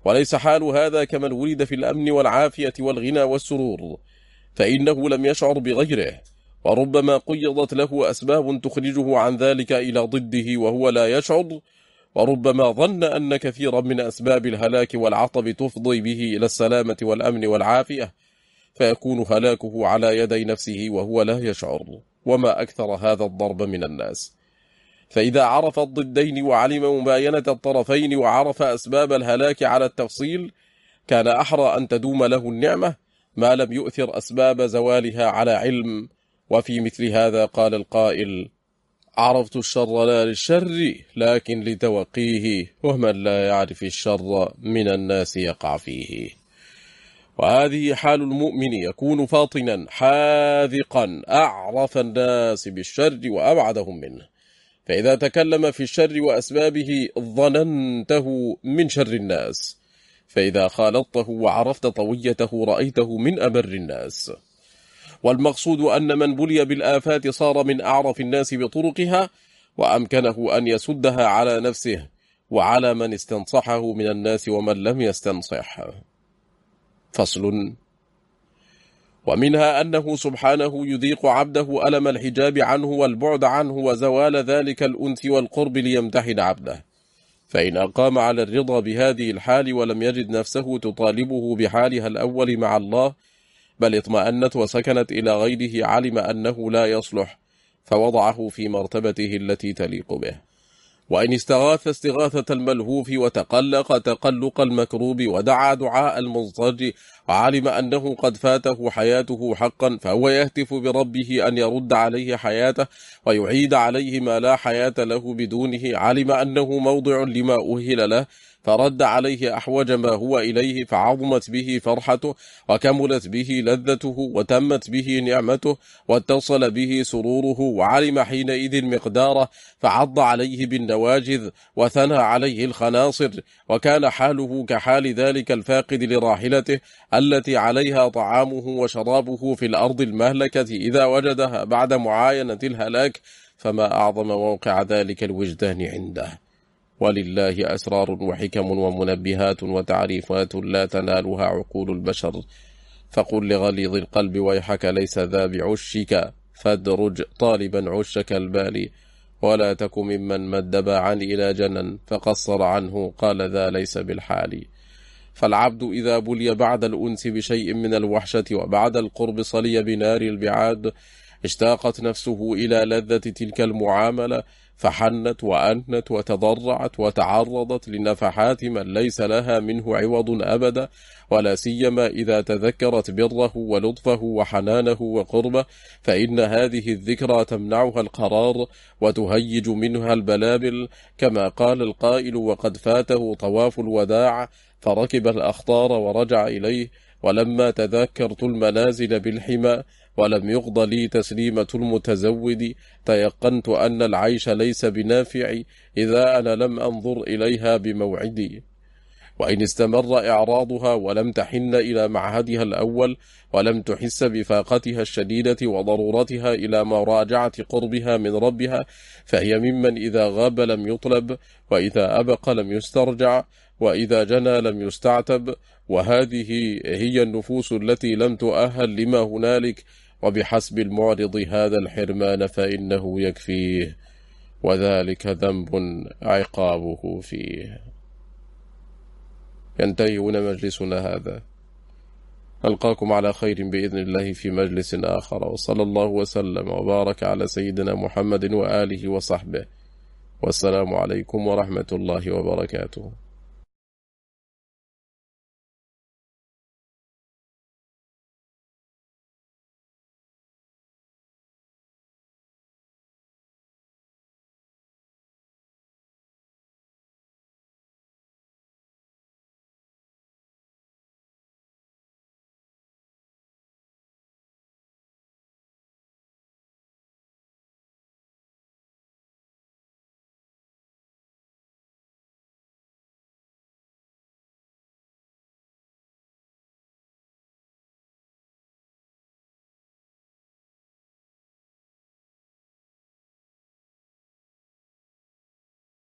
Speaker 1: وليس حال هذا كمن ولد في الأمن والعافية والغنى والسرور. فإنه لم يشعر بغيره. وربما قيضت له أسباب تخرجه عن ذلك إلى ضده وهو لا يشعر وربما ظن أن كثيرا من أسباب الهلاك والعطب تفضي به إلى السلامة والأمن والعافية فيكون هلاكه على يدي نفسه وهو لا يشعر وما أكثر هذا الضرب من الناس. فإذا عرف الضدين وعلم مباينة الطرفين وعرف أسباب الهلاك على التفصيل كان أحرى أن تدوم له النعمة ما لم يؤثر أسباب زوالها على علم. وفي مثل هذا قال القائل عرفت الشر لا للشر لكن لتوقيه ومن لا يعرف الشر من الناس يقع فيه. وهذه حال المؤمن يكون فاطنا حاذقا أعرف الناس بالشر وأبعدهم منه. فإذا تكلم في الشر وأسبابه ظننته من شر الناس. فإذا خالطته وعرفت طويته رأيته من أبر الناس. والمقصود أن من بلي بالآفات صار من أعرف الناس بطرقها وأمكنه أن يسدها على نفسه وعلى من استنصحه من الناس ومن لم يستنصح. فصل. ومنها أنه سبحانه يذيق عبده ألم الحجاب عنه والبعد عنه وزوال ذلك الأنث والقرب ليمتحن عبده. فإن أقام على الرضا بهذه الحال ولم يجد نفسه تطالبه بحالها الأول مع الله بل اطمأنت وسكنت إلى غيره علم أنه لا يصلح فوضعه في مرتبته التي تليق به. وإن استغاث استغاثة الملهوف وتقلق تقلق المكروب ودعا دعاء المضطر وعلم أنه قد فاته حياته حقا فهو يهتف بربه أن يرد عليه حياته ويعيد عليه ما لا حياة له بدونه. علم أنه موضع لما أهل له فرد عليه أحوج ما هو إليه فعظمت به فرحته وكملت به لذته وتمت به نعمته واتصل به سروره وعلم حينئذ مقداره فعض عليه بالنواجذ وثنى عليه الخناصر وكان حاله كحال ذلك الفاقد لراحلته التي عليها طعامه وشرابه في الأرض المهلكة إذا وجدها بعد معاينة الهلاك فما أعظم موقع ذلك الوجدان عنده. ولله أسرار وحكم ومنبهات وتعريفات لا تنالها عقول البشر. فقل لغليظ القلب ويحك ليس ذا بعشك فادرج طالبا عشك البالي ولا تك ممن مد باعا إلى جنن فقصر عنه قال ذا ليس بالحال. فالعبد إذا بلي بعد الأنس بشيء من الوحشة وبعد القرب صلي بنار البعاد. اشتاقت نفسه إلى لذة تلك المعاملة فحنت وأنت وتضرعت وتعرضت لنفحات من ليس لها منه عوض أبدا ولا سيما إذا تذكرت بره ولطفه وحنانه وقربه فإن هذه الذكرى تمنعها القرار وتهيج منها البلابل. كما قال القائل وقد فاته طواف الوداع فركب الأخطار ورجع إليه ولما تذكرت المنازل بالحمى ولم يقض لي تسليمة المتزود. تيقنت أن العيش ليس بنافع إذا أنا لم أنظر إليها بموعدي. وإن استمر إعراضها ولم تحن إلى معهدها الأول ولم تحس بفاقتها الشديدة وضرورتها إلى مراجعة قربها من ربها فهي ممن إذا غاب لم يطلب وإذا أبق لم يسترجع وإذا جنى لم يستعتب. وهذه هي النفوس التي لم تؤهل لما هنالك وبحسب المعرض هذا الحرمان فإنه يكفيه وذلك ذنب عقابه فيه. ينتهي هنا مجلسنا هذا. ألقاكم على خير بإذن الله في مجلس آخر. وصلى الله وسلم وبارك على سيدنا محمد وآله وصحبه. والسلام عليكم ورحمة الله وبركاته.